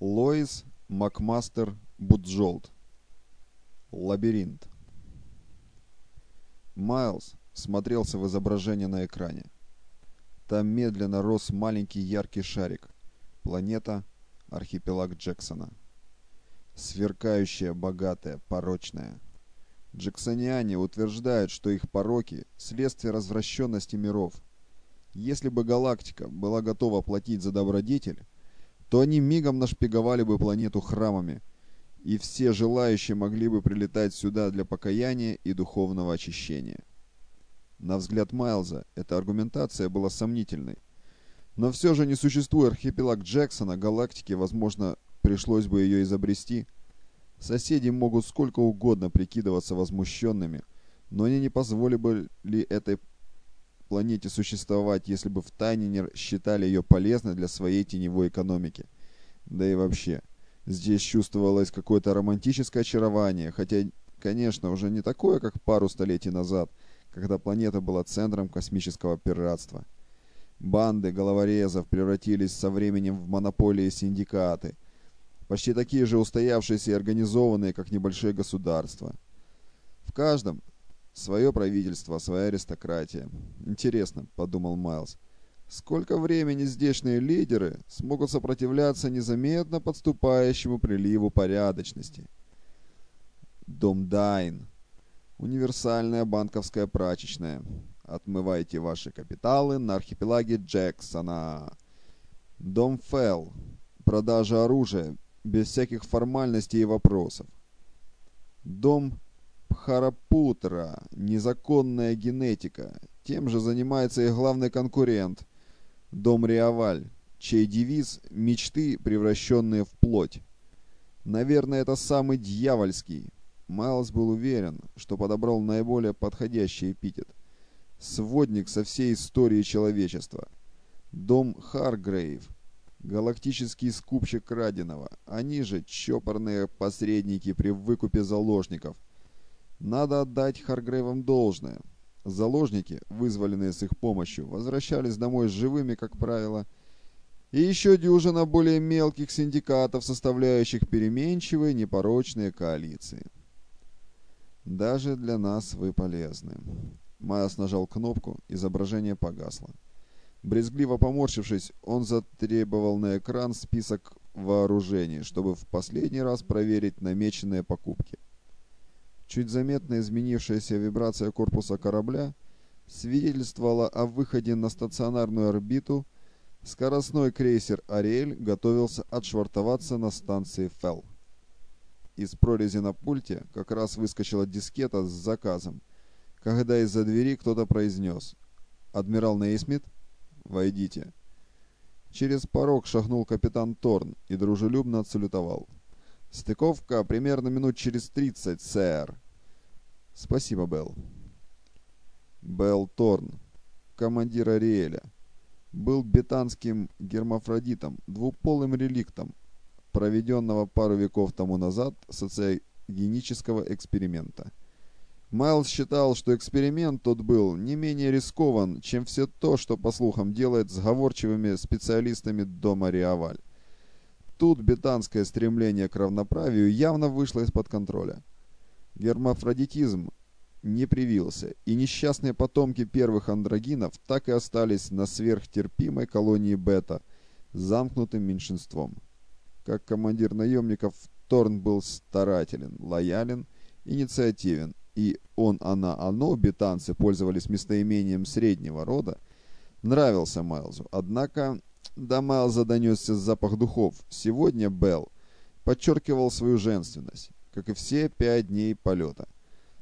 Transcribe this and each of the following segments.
Лоис Макмастер Буджолт. Лабиринт. Майлз смотрелся в изображение на экране. Там медленно рос маленький яркий шарик. Планета архипелаг Джексона. Сверкающая, богатая, порочная. Джексониане утверждают, что их пороки – следствие развращенности миров. Если бы галактика была готова платить за добродетель, то они мигом нашпиговали бы планету храмами, и все желающие могли бы прилетать сюда для покаяния и духовного очищения. На взгляд Майлза, эта аргументация была сомнительной. Но все же, не существуя архипелаг Джексона, галактике, возможно, пришлось бы ее изобрести. Соседи могут сколько угодно прикидываться возмущенными, но они не позволили бы ли этой планете существовать, если бы втайне не считали ее полезной для своей теневой экономики. Да и вообще, здесь чувствовалось какое-то романтическое очарование, хотя, конечно, уже не такое, как пару столетий назад, когда планета была центром космического пиратства. Банды головорезов превратились со временем в монополии и синдикаты, почти такие же устоявшиеся и организованные, как небольшие государства. В каждом Свое правительство, своя аристократия. Интересно, подумал Майлз. Сколько времени здешние лидеры смогут сопротивляться незаметно подступающему приливу порядочности? Дом Дайн. Универсальная банковская прачечная. Отмывайте ваши капиталы на архипелаге Джексона. Дом Фелл. Продажа оружия без всяких формальностей и вопросов. Дом Бхарапутра, незаконная генетика. Тем же занимается и главный конкурент, Дом Риаваль, чей девиз «Мечты, превращенные в плоть». Наверное, это самый дьявольский. Майлз был уверен, что подобрал наиболее подходящий эпитет. Сводник со всей истории человечества. Дом Харгрейв. Галактический скупщик краденого. Они же чопорные посредники при выкупе заложников – надо отдать Харгрейвам должное. Заложники, вызволенные с их помощью, возвращались домой живыми, как правило, и еще дюжина более мелких синдикатов, составляющих переменчивые непорочные коалиции. Даже для нас вы полезны. Майас нажал кнопку, изображение погасло. Брезгливо поморщившись, он затребовал на экран список вооружений, чтобы в последний раз проверить намеченные покупки. Чуть заметно изменившаяся вибрация корпуса корабля свидетельствовала о выходе на стационарную орбиту. Скоростной крейсер «Ариэль» готовился отшвартоваться на станции «Фелл». Из прорези на пульте как раз выскочила дискета с заказом, когда из-за двери кто-то произнес «Адмирал Нейсмит, войдите». Через порог шагнул капитан Торн и дружелюбно отсалютовал. Стыковка примерно минут через тридцать, сэр. Спасибо, Белл. Белл Торн, командир Ариэля, был бетанским гермафродитом, двуполым реликтом, проведенного пару веков тому назад социогенического эксперимента. Майлз считал, что эксперимент тот был не менее рискован, чем все то, что, по слухам, делает сговорчивыми специалистами дома Риаваль. Тут бетанское стремление к равноправию явно вышло из-под контроля. Гермафродитизм не привился, и несчастные потомки первых андрогинов так и остались на сверхтерпимой колонии бета, замкнутым меньшинством. Как командир наемников, Торн был старателен, лоялен, инициативен, и он, она, оно, бетанцы пользовались местоимением среднего рода, нравился Майлзу. Однако до Майлза донесся запах духов. Сегодня Белл подчеркивал свою женственность, как и все пять дней полета.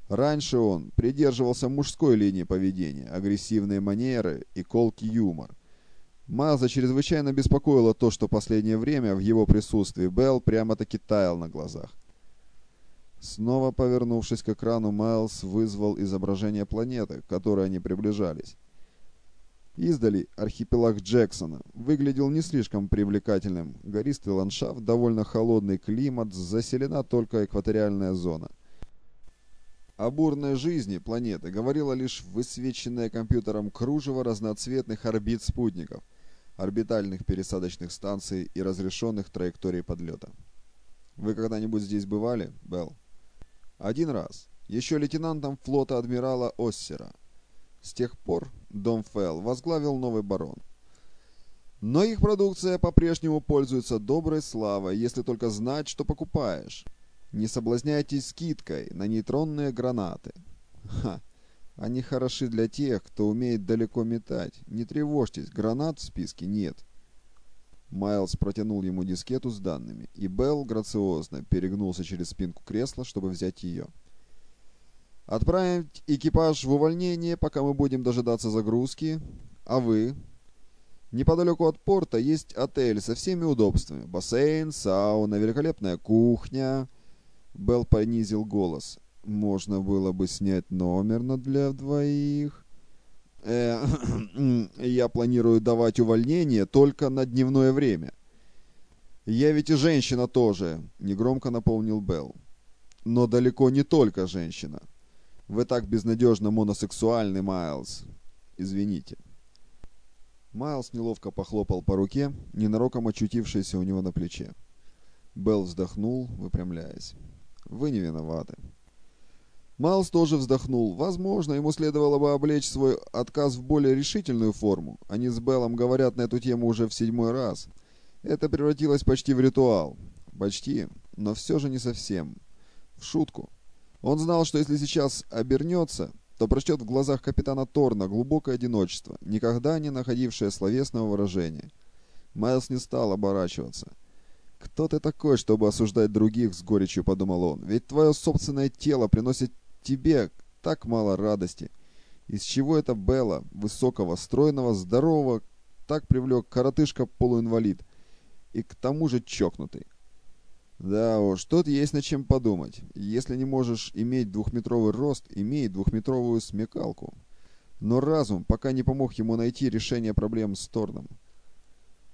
Раньше он придерживался мужской линии поведения, агрессивные манеры и колкий юмор. Майлза чрезвычайно беспокоило то, что последнее время в его присутствии Белл прямо-таки таял на глазах. Снова повернувшись к экрану, Майлз вызвал изображение планеты, к которой они приближались. Издали архипелаг Джексона выглядел не слишком привлекательным. Гористый ландшафт, довольно холодный климат, заселена только экваториальная зона. О бурной жизни планеты говорила лишь высвеченная компьютером кружево разноцветных орбит спутников. орбитальных пересадочных станций и разрешенных траекторий подлета. Вы когда-нибудь здесь бывали, Белл? Один раз. Еще лейтенантом флота адмирала Оссера. С тех пор Дом Фелл возглавил новый барон. Но их продукция по-прежнему пользуется доброй славой, если только знать, что покупаешь. Не соблазняйтесь скидкой на нейтронные гранаты. Ха, они хороши для тех, кто умеет далеко метать. Не тревожьтесь, гранат в списке нет. Майлз протянул ему дискету с данными, и Белл грациозно перегнулся через спинку кресла, чтобы взять ее. «Отправить экипаж в увольнение, пока мы будем дожидаться загрузки. А вы?» «Неподалеку от порта есть отель со всеми удобствами. Бассейн, сауна, великолепная кухня». Белл понизил голос. Можно было бы снять номер на для двоих. Э, я планирую давать увольнение только на дневное время. Я ведь и женщина тоже, негромко напомнил Белл. Но далеко не только женщина. Вы так безнадежно моносексуальный, Майлз. Извините. Майлз неловко похлопал по руке, ненароком очутившейся у него на плече. Белл вздохнул, выпрямляясь. «Вы не виноваты. Майлз тоже вздохнул. Возможно, ему следовало бы облечь свой отказ в более решительную форму. Они с Беллом говорят на эту тему уже в седьмой раз. Это превратилось почти в ритуал. Почти, но все же не совсем. В шутку. Он знал, что если сейчас обернется, то прочтет в глазах капитана Торна глубокое одиночество, никогда не находившее словесного выражения. Майлз не стал оборачиваться. «Кто ты такой, чтобы осуждать других?» — с горечью подумал он. «Ведь твое собственное тело приносит тебе так мало радости. Из чего это Белла, высокого, стройного, здорового, так привлек коротышка-полуинвалид и к тому же чокнутый? Да уж, тут есть над чем подумать. Если не можешь иметь двухметровый рост, имей двухметровую смекалку. Но разум пока не помог ему найти решение проблем с Торном.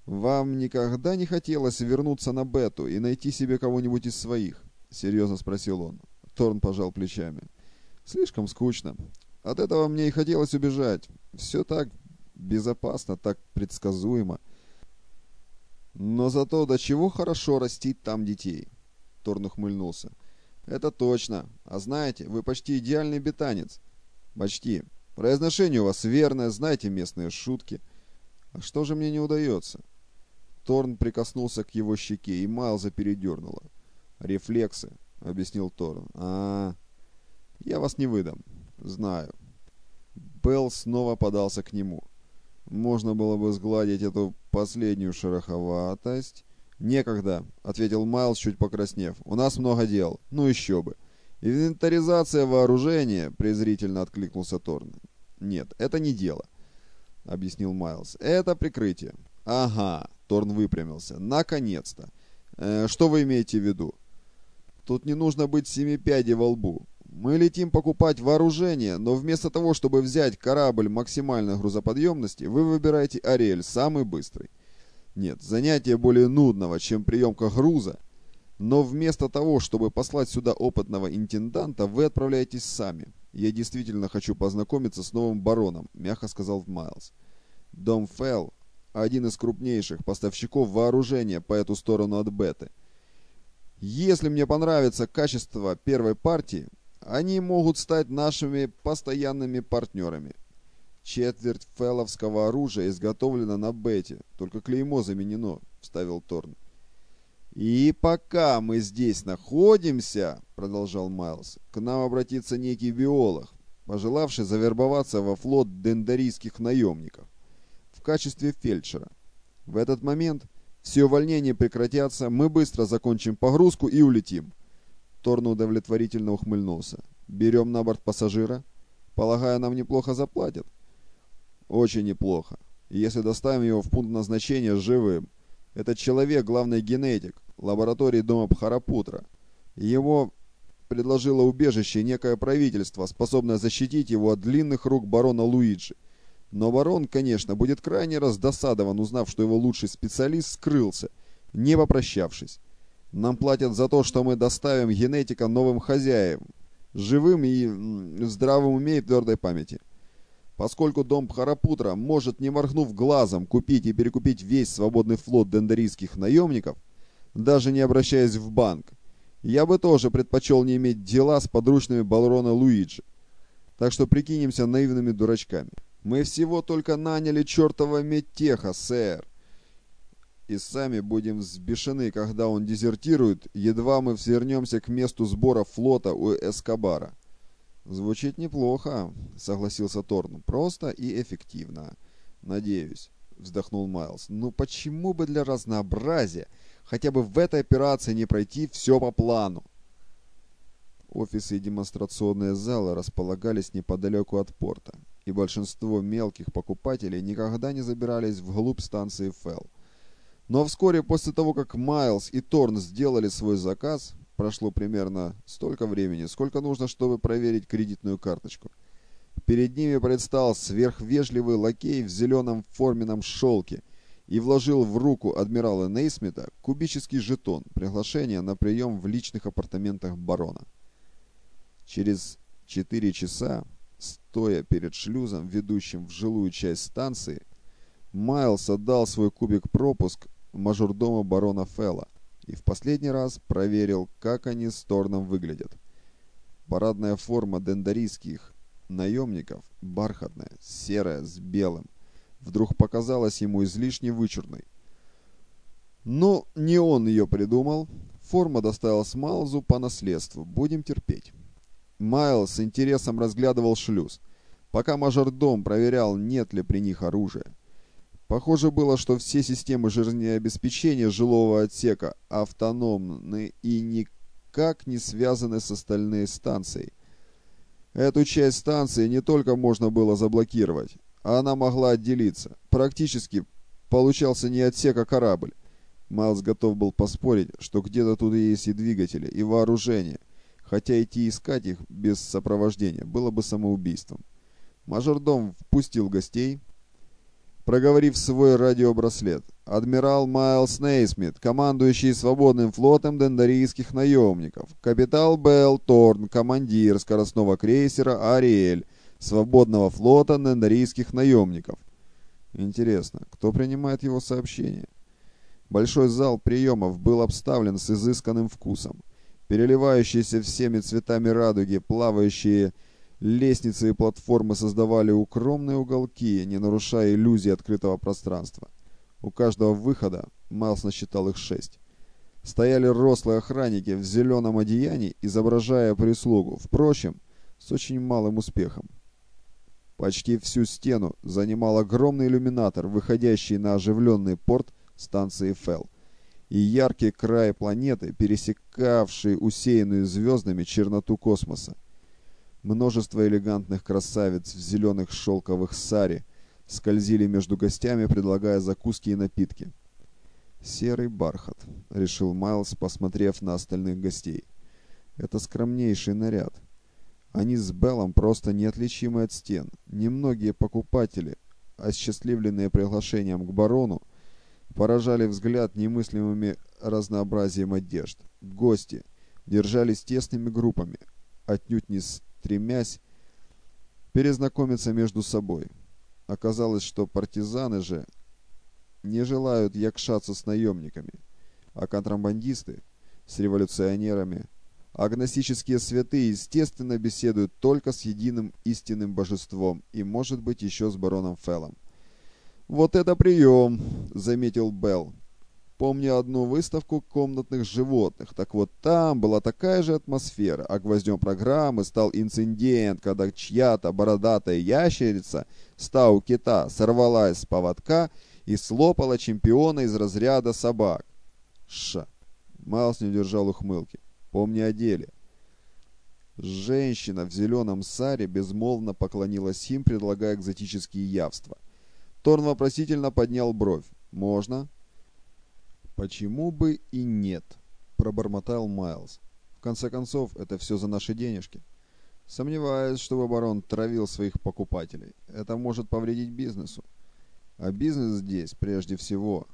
«Вам никогда не хотелось вернуться на Бету и найти себе кого-нибудь из своих?» — серьезно спросил он. Торн пожал плечами. Слишком скучно. От этого мне и хотелось убежать. Все так безопасно, так предсказуемо. Но зато до чего хорошо растить там детей. Торн ухмыльнулся. Это точно. А знаете, вы почти идеальный бетанец. Почти. Произношение у вас верное, знаете местные шутки. А что же мне не удается? Торн прикоснулся к его щеке, и Майлза передернуло. «Рефлексы», — объяснил Торн. а, -а, я вас не выдам. Знаю. Белл снова подался к нему. Можно было бы сгладить эту последнюю шероховатость. «Некогда», — ответил Майлз, чуть покраснев. «У нас много дел. Ну еще бы». «Инвентаризация вооружения», — презрительно откликнулся Торн. «Нет, это не дело», — объяснил Майлз. «Это прикрытие». «Ага», — Торн выпрямился. «Наконец-то». Э, «Что вы имеете в виду?» «Тут не нужно быть семипядей во лбу. Мы летим покупать вооружение, но вместо того, чтобы взять корабль максимальной грузоподъемности, вы выбираете Ариэль, самый быстрый. Нет, занятие более нудного, чем приемка груза. Но вместо того, чтобы послать сюда опытного интенданта, вы отправляетесь сами. Я действительно хочу познакомиться с новым бароном, мягко сказал Майлз. Дом Фелл – один из крупнейших поставщиков вооружения по эту сторону от Беты. Если мне понравится качество первой партии, они могут стать нашими постоянными партнерами. Четверть фелловского оружия изготовлена на Бете, только клеймо заменено, вставил Торн. «И пока мы здесь находимся, — продолжал Майлз, — к нам обратится некий биолог, пожелавший завербоваться во флот дендарийских наемников в качестве фельдшера. В этот момент все увольнения прекратятся, мы быстро закончим погрузку и улетим. Торн удовлетворительно ухмыльнулся. «Берем на борт пассажира? Полагаю, нам неплохо заплатят?» «Очень неплохо. Если доставим его в пункт назначения живым. Этот человек — главный генетик лаборатории дома Бхарапутра. Ему предложило убежище некое правительство, способное защитить его от длинных рук барона Луиджи. Но барон, конечно, будет крайне раздосадован, узнав, что его лучший специалист скрылся, не попрощавшись. Нам платят за то, что мы доставим генетика новым хозяевам, живым и в здравом уме и твердой памяти. Поскольку дом Харапутра может, не моргнув глазом, купить и перекупить весь свободный флот дендарийских наемников, даже не обращаясь в банк, я бы тоже предпочел не иметь дела с подручными Балрона Луиджи. Так что прикинемся наивными дурачками. Мы всего только наняли чертова медтеха, сэр. И сами будем взбешены, когда он дезертирует, едва мы вернемся к месту сбора флота у Эскобара. «Звучит неплохо», — согласился Торн. «Просто и эффективно. Надеюсь», — вздохнул Майлз. «Ну почему бы для разнообразия хотя бы в этой операции не пройти все по плану?» Офисы и демонстрационные залы располагались неподалеку от порта, и большинство мелких покупателей никогда не забирались вглубь станции Фелл. Но вскоре после того, как Майлз и Торн сделали свой заказ, прошло примерно столько времени, сколько нужно, чтобы проверить кредитную карточку. Перед ними предстал сверхвежливый лакей в зеленом форменном шелке и вложил в руку адмирала Нейсмита кубический жетон приглашения на прием в личных апартаментах барона. Через четыре часа, стоя перед шлюзом, ведущим в жилую часть станции, Майлз отдал свой кубик-пропуск мажордома барона Фелла и в последний раз проверил, как они с Торном выглядят. Парадная форма дендарийских наемников, бархатная, серая, с белым, вдруг показалась ему излишне вычурной. Но не он ее придумал. Форма досталась Майлзу по наследству. Будем терпеть. Майлз с интересом разглядывал шлюз, пока мажордом проверял, нет ли при них оружия. Похоже было, что все системы жизнеобеспечения жилого отсека автономны и никак не связаны с остальной станцией. Эту часть станции не только можно было заблокировать, а она могла отделиться. Практически получался не отсек, а корабль. Майлз готов был поспорить, что где-то тут есть и двигатели, и вооружение, хотя идти искать их без сопровождения было бы самоубийством. Мажордом впустил гостей, проговорив свой радиобраслет. Адмирал Майлз Нейсмит, командующий свободным флотом дендарийских наемников. Капитал Белл Торн, командир скоростного крейсера «Ариэль», свободного флота дендарийских наемников. Интересно, кто принимает его сообщение? Большой зал приемов был обставлен с изысканным вкусом. Переливающиеся всеми цветами радуги, плавающие Лестницы и платформы создавали укромные уголки, не нарушая иллюзии открытого пространства. У каждого выхода, Майлз насчитал их шесть, стояли рослые охранники в зеленом одеянии, изображая прислугу, впрочем, с очень малым успехом. Почти всю стену занимал огромный иллюминатор, выходящий на оживленный порт станции Фелл, и яркий край планеты, пересекавший усеянную звездами черноту космоса. Множество элегантных красавиц в зеленых шелковых сари скользили между гостями, предлагая закуски и напитки. «Серый бархат», — решил Майлз, посмотрев на остальных гостей. «Это скромнейший наряд. Они с Беллом просто неотличимы от стен. Немногие покупатели, осчастливленные приглашением к барону, поражали взгляд немыслимыми разнообразием одежд. Гости держались тесными группами, отнюдь не стремясь перезнакомиться между собой. Оказалось, что партизаны же не желают якшаться с наемниками, а контрабандисты с революционерами, агностические святые, естественно, беседуют только с единым истинным божеством и, может быть, еще с бароном Феллом. «Вот это прием!» — заметил Белл. Помню одну выставку комнатных животных. Так вот там была такая же атмосфера, а гвоздем программы стал инцидент, когда чья-то бородатая ящерица стау кита сорвалась с поводка и слопала чемпиона из разряда собак. Ша. Майлз не удержал ухмылки. Помни о деле. Женщина в зеленом саре безмолвно поклонилась им, предлагая экзотические явства. Торн вопросительно поднял бровь. «Можно?» «Почему бы и нет?» – пробормотал Майлз. «В конце концов, это все за наши денежки». Сомневаюсь, чтобы барон травил своих покупателей. Это может повредить бизнесу. А бизнес здесь прежде всего.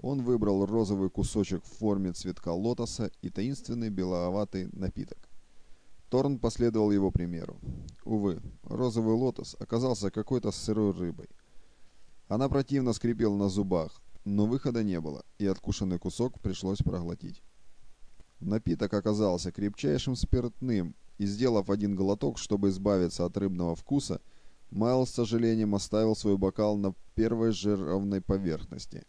Он выбрал розовый кусочек в форме цветка лотоса и таинственный беловатый напиток. Торн последовал его примеру. Увы, розовый лотос оказался какой-то сырой рыбой. Она противно скрипела на зубах, но выхода не было, и откушенный кусок пришлось проглотить. Напиток оказался крепчайшим спиртным, и, сделав один глоток, чтобы избавиться от рыбного вкуса, Майл с сожалением оставил свой бокал на первой же ровной поверхности.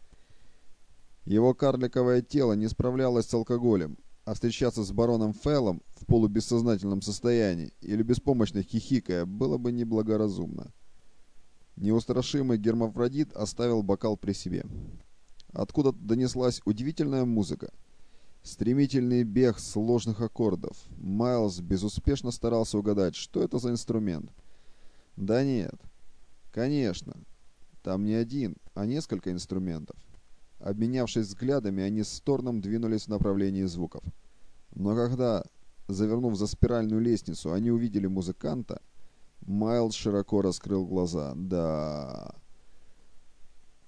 Его карликовое тело не справлялось с алкоголем, а встречаться с бароном Фэллом в полубессознательном состоянии или беспомощно хихикая было бы неблагоразумно. Неустрашимый гермафродит оставил бокал при себе. Откуда донеслась удивительная музыка. Стремительный бег сложных аккордов. Майлз безуспешно старался угадать, что это за инструмент. Да нет. Конечно. Там не один, а несколько инструментов. Обменявшись взглядами, они с Торном двинулись в направлении звуков. Но когда, завернув за спиральную лестницу, они увидели музыканта, Майлз широко раскрыл глаза. Да...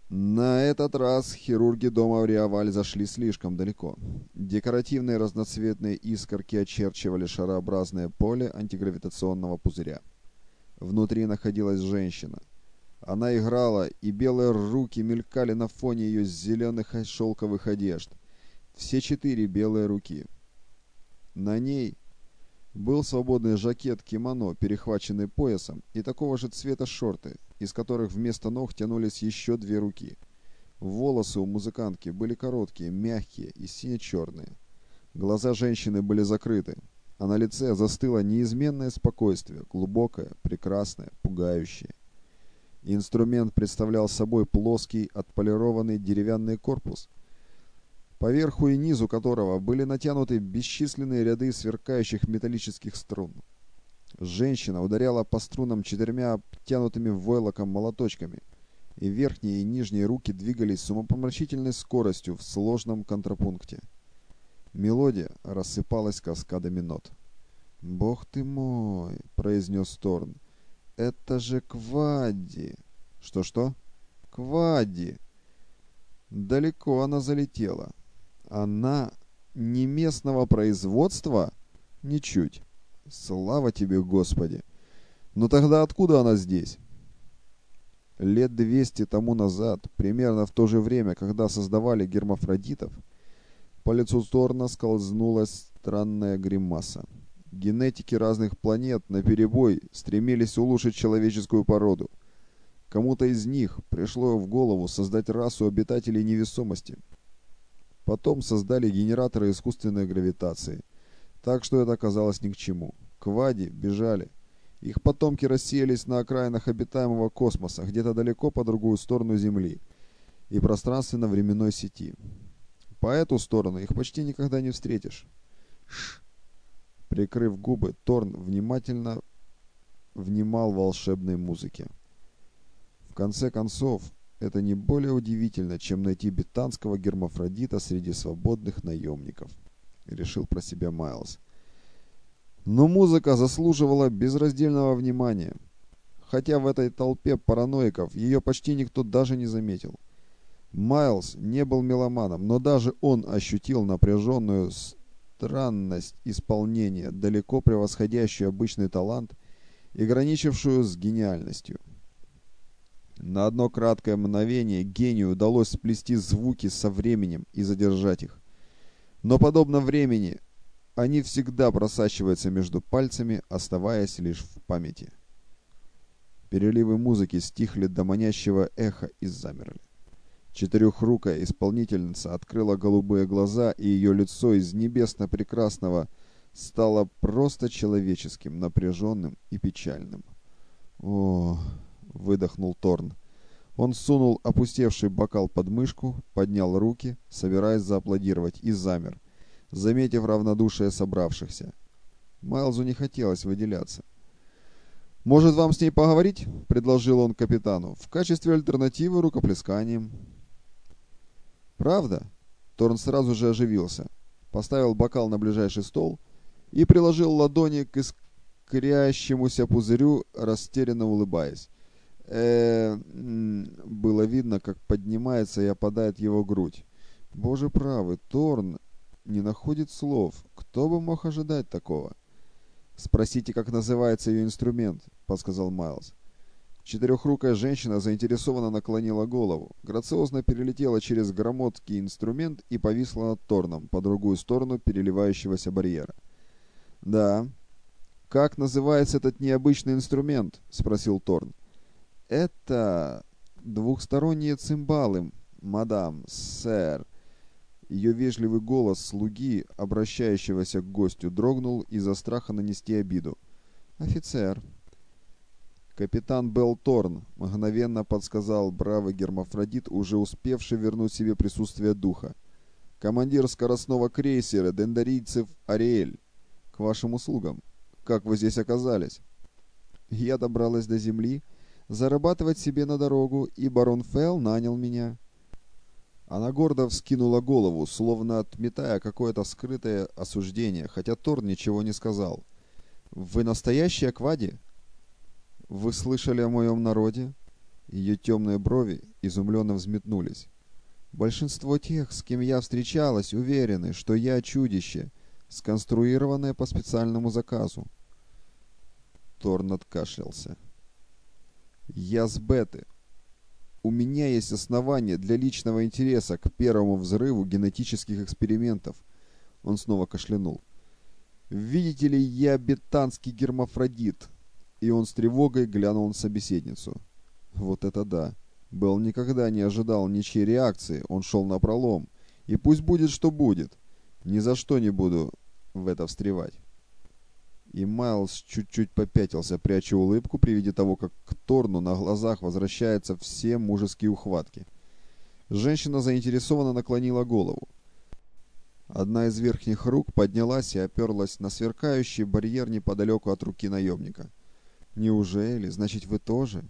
На этот раз хирурги дома в Риаваль зашли слишком далеко. Декоративные разноцветные искорки очерчивали шарообразное поле антигравитационного пузыря. Внутри находилась женщина. Она играла, и белые руки мелькали на фоне ее зеленых шелковых одежд. Все четыре белые руки. На ней был свободный жакет-кимоно, перехваченный поясом, и такого же цвета шорты, из которых вместо ног тянулись еще две руки. Волосы у музыкантки были короткие, мягкие и сине-черные. Глаза женщины были закрыты, а на лице застыло неизменное спокойствие, глубокое, прекрасное, пугающее. Инструмент представлял собой плоский, отполированный деревянный корпус, поверху и низу которого были натянуты бесчисленные ряды сверкающих металлических струн. Женщина ударяла по струнам четырьмя обтянутыми войлоком молоточками, и верхние и нижние руки двигались с умопомрачительной скоростью в сложном контрапункте. Мелодия рассыпалась каскадами нот. «Бог ты мой!» — произнес Торн. «Это же Квадди!» «Что-что?» «Квадди!» Далеко она залетела. Она не местного производства? Ничуть. Слава тебе, Господи! Но тогда откуда она здесь? Лет двести тому назад, примерно в то же время, когда создавали гермафродитов, по лицу Торна скользнула странная гримаса. Генетики разных планет наперебой стремились улучшить человеческую породу. Кому-то из них пришло в голову создать расу обитателей невесомости. Потом создали генераторы искусственной гравитации – так что это оказалось ни к чему. Квади бежали. Их потомки рассеялись на окраинах обитаемого космоса, где-то далеко по другую сторону Земли и пространственно-временной сети. По эту сторону их почти никогда не встретишь. Ш. Прикрыв губы, Торн внимательно внимал волшебной музыке. В конце концов, это не более удивительно, чем найти бетанского гермафродита среди свободных наемников решил про себя Майлз. Но музыка заслуживала безраздельного внимания. Хотя в этой толпе параноиков ее почти никто даже не заметил. Майлз не был меломаном, но даже он ощутил напряженную странность исполнения, далеко превосходящую обычный талант и граничившую с гениальностью. На одно краткое мгновение гению удалось сплести звуки со временем и задержать их. Но подобно времени, они всегда просачиваются между пальцами, оставаясь лишь в памяти. Переливы музыки стихли до манящего эха и замерли. Четырехрукая исполнительница открыла голубые глаза, и ее лицо из небесно-прекрасного стало просто человеческим, напряженным и печальным. «О!» — выдохнул Торн. Он сунул опустевший бокал под мышку, поднял руки, собираясь зааплодировать, и замер, заметив равнодушие собравшихся. Майлзу не хотелось выделяться. «Может, вам с ней поговорить?» — предложил он капитану. «В качестве альтернативы рукоплесканием». «Правда?» Торн сразу же оживился, поставил бокал на ближайший стол и приложил ладони к искрящемуся пузырю, растерянно улыбаясь было видно, как поднимается и опадает его грудь. Боже правый, Торн не находит слов. Кто бы мог ожидать такого? «Спросите, как называется ее инструмент», — подсказал Майлз. Четырехрукая женщина заинтересованно наклонила голову, грациозно перелетела через громоздкий инструмент и повисла над Торном по другую сторону переливающегося барьера. «Да. Как называется этот необычный инструмент?» — спросил Торн. «Это двухсторонние цимбалы, мадам, сэр». Ее вежливый голос слуги, обращающегося к гостю, дрогнул из-за страха нанести обиду. «Офицер», «Капитан Белторн», — мгновенно подсказал бравый гермафродит, уже успевший вернуть себе присутствие духа. «Командир скоростного крейсера дендарийцев Ариэль. К вашим услугам. Как вы здесь оказались?» Я добралась до земли, зарабатывать себе на дорогу, и барон Фелл нанял меня. Она гордо вскинула голову, словно отметая какое-то скрытое осуждение, хотя Торн ничего не сказал. «Вы настоящий Аквади?» «Вы слышали о моем народе?» Ее темные брови изумленно взметнулись. «Большинство тех, с кем я встречалась, уверены, что я чудище, сконструированное по специальному заказу». Торн откашлялся. «Я с Беты. У меня есть основания для личного интереса к первому взрыву генетических экспериментов». Он снова кашлянул. «Видите ли, я бетанский гермафродит, и он с тревогой глянул на собеседницу. Вот это да. Белл никогда не ожидал ничьей реакции, он шел на пролом. И пусть будет, что будет. Ни за что не буду в это встревать. И Майлз чуть-чуть попятился, пряча улыбку при виде того, как к Торну на глазах возвращаются все мужеские ухватки. Женщина заинтересованно наклонила голову. Одна из верхних рук поднялась и оперлась на сверкающий барьер неподалеку от руки наемника. «Неужели? Значит, вы тоже?»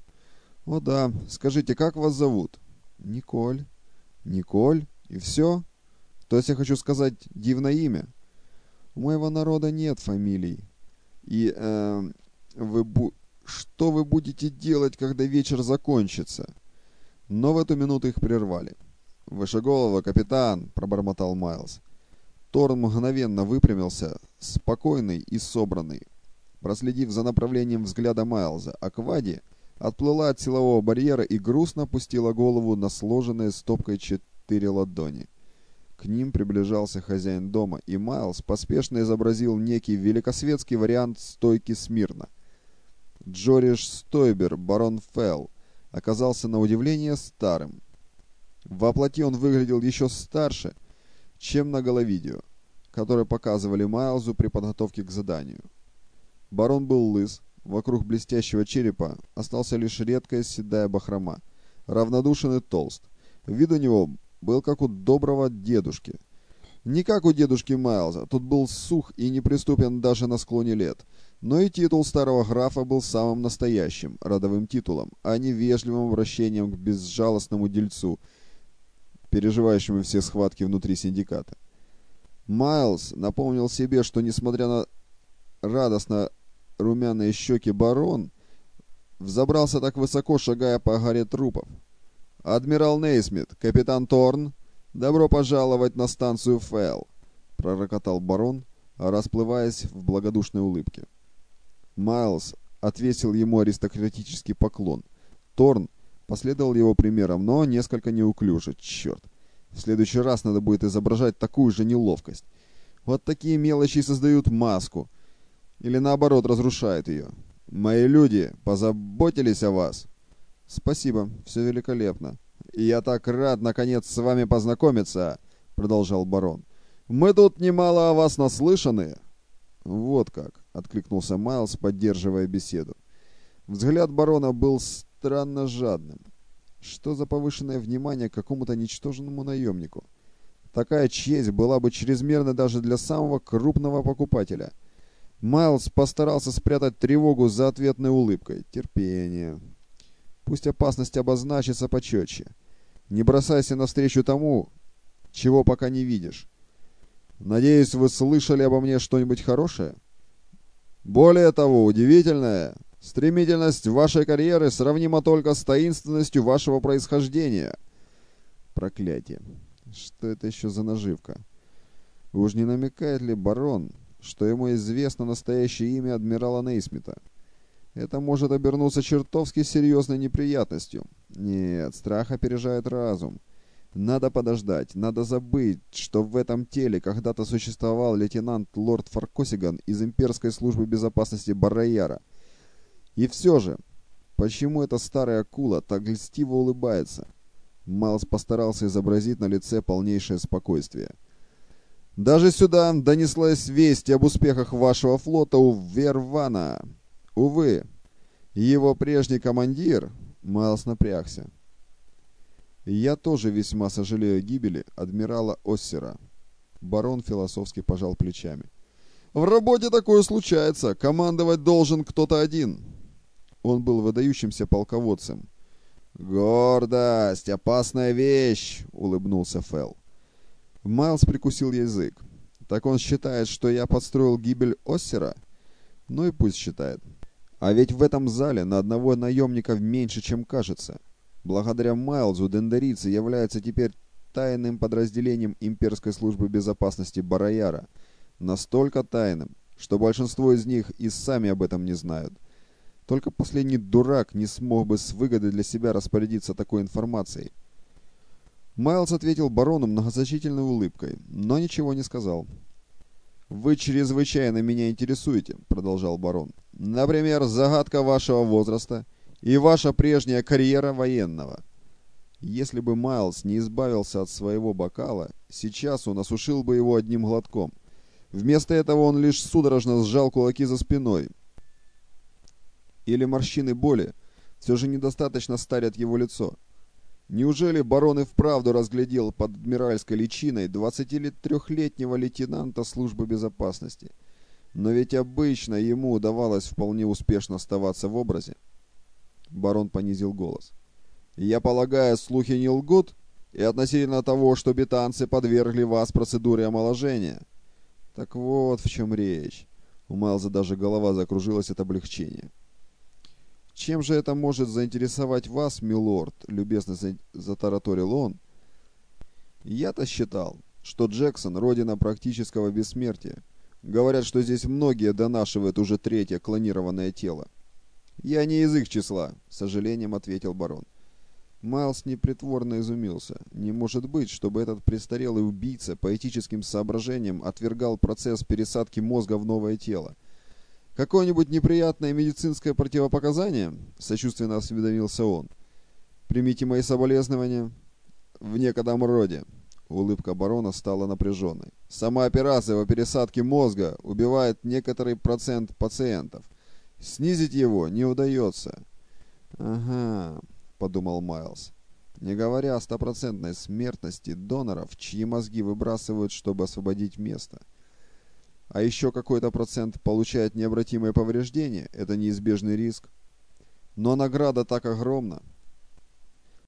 «О да. Скажите, как вас зовут?» «Николь». «Николь? И все?» «То есть я хочу сказать дивное имя?» «У моего народа нет фамилий». «И, э, вы бу... что вы будете делать, когда вечер закончится?» Но в эту минуту их прервали. «Выше голову, капитан!» — пробормотал Майлз. Торн мгновенно выпрямился, спокойный и собранный, Проследив за направлением взгляда Майлза, Аквади отплыла от силового барьера и грустно опустила голову на сложенные стопкой четыре ладони. К ним приближался хозяин дома, и Майлз поспешно изобразил некий великосветский вариант стойки смирно. Джориш Стойбер, барон Фелл, оказался на удивление старым. В оплоте он выглядел еще старше, чем на головидео, которое показывали Майлзу при подготовке к заданию. Барон был лыс, вокруг блестящего черепа остался лишь редкая седая бахрома, равнодушен и толст. Вид у него был как у доброго дедушки. Не как у дедушки Майлза, тут был сух и неприступен даже на склоне лет. Но и титул старого графа был самым настоящим, родовым титулом, а не вежливым обращением к безжалостному дельцу, переживающему все схватки внутри синдиката. Майлз напомнил себе, что, несмотря на радостно румяные щеки барон взобрался так высоко, шагая по горе трупов. «Адмирал Нейсмит, капитан Торн, добро пожаловать на станцию Фэл», — пророкотал барон, расплываясь в благодушной улыбке. Майлз отвесил ему аристократический поклон. Торн последовал его примером, но несколько неуклюже. Черт! В следующий раз надо будет изображать такую же неловкость. Вот такие мелочи создают маску — или наоборот разрушает ее. Мои люди позаботились о вас. Спасибо, все великолепно. И я так рад, наконец, с вами познакомиться, продолжал барон. Мы тут немало о вас наслышаны. Вот как, откликнулся Майлз, поддерживая беседу. Взгляд барона был странно жадным. Что за повышенное внимание к какому-то ничтожному наемнику? Такая честь была бы чрезмерна даже для самого крупного покупателя — Майлз постарался спрятать тревогу за ответной улыбкой. Терпение. Пусть опасность обозначится почетче. Не бросайся навстречу тому, чего пока не видишь. Надеюсь, вы слышали обо мне что-нибудь хорошее? Более того, удивительное, стремительность вашей карьеры сравнима только с таинственностью вашего происхождения. Проклятие. Что это еще за наживка? Уж не намекает ли барон, что ему известно настоящее имя адмирала Нейсмита. Это может обернуться чертовски серьезной неприятностью. Нет, страх опережает разум. Надо подождать, надо забыть, что в этом теле когда-то существовал лейтенант лорд Фаркосиган из имперской службы безопасности Барраяра. И все же, почему эта старая акула так льстиво улыбается? Майлз постарался изобразить на лице полнейшее спокойствие. «Даже сюда донеслась весть об успехах вашего флота у Вервана. Увы, его прежний командир...» Майлз напрягся. «Я тоже весьма сожалею о гибели адмирала Оссера». Барон философски пожал плечами. «В работе такое случается. Командовать должен кто-то один». Он был выдающимся полководцем. «Гордость! Опасная вещь!» — улыбнулся Фелл. Майлз прикусил язык. «Так он считает, что я подстроил гибель Оссера?» «Ну и пусть считает. А ведь в этом зале на одного наемника меньше, чем кажется. Благодаря Майлзу дендерийцы являются теперь тайным подразделением имперской службы безопасности Бараяра. Настолько тайным, что большинство из них и сами об этом не знают. Только последний дурак не смог бы с выгодой для себя распорядиться такой информацией. Майлз ответил барону многозначительной улыбкой, но ничего не сказал. «Вы чрезвычайно меня интересуете», — продолжал барон. «Например, загадка вашего возраста и ваша прежняя карьера военного». Если бы Майлз не избавился от своего бокала, сейчас он осушил бы его одним глотком. Вместо этого он лишь судорожно сжал кулаки за спиной, или морщины боли все же недостаточно старят его лицо. Неужели барон и вправду разглядел под адмиральской личиной 23-летнего лейтенанта службы безопасности? Но ведь обычно ему удавалось вполне успешно оставаться в образе. Барон понизил голос. «Я полагаю, слухи не лгут? И относительно того, что бетанцы подвергли вас процедуре омоложения?» «Так вот в чем речь». У Майлза даже голова закружилась от облегчения. «Чем же это может заинтересовать вас, милорд?» — любезно затараторил он. «Я-то считал, что Джексон — родина практического бессмертия. Говорят, что здесь многие донашивают уже третье клонированное тело». «Я не из их числа», — с сожалением ответил барон. Майлз непритворно изумился. Не может быть, чтобы этот престарелый убийца по этическим соображениям отвергал процесс пересадки мозга в новое тело. «Какое-нибудь неприятное медицинское противопоказание?» — сочувственно осведомился он. «Примите мои соболезнования». «В некотором роде». Улыбка барона стала напряженной. «Сама операция по пересадке мозга убивает некоторый процент пациентов. Снизить его не удается». «Ага», — подумал Майлз. «Не говоря о стопроцентной смертности доноров, чьи мозги выбрасывают, чтобы освободить место» а еще какой-то процент получает необратимые повреждения, это неизбежный риск. Но награда так огромна,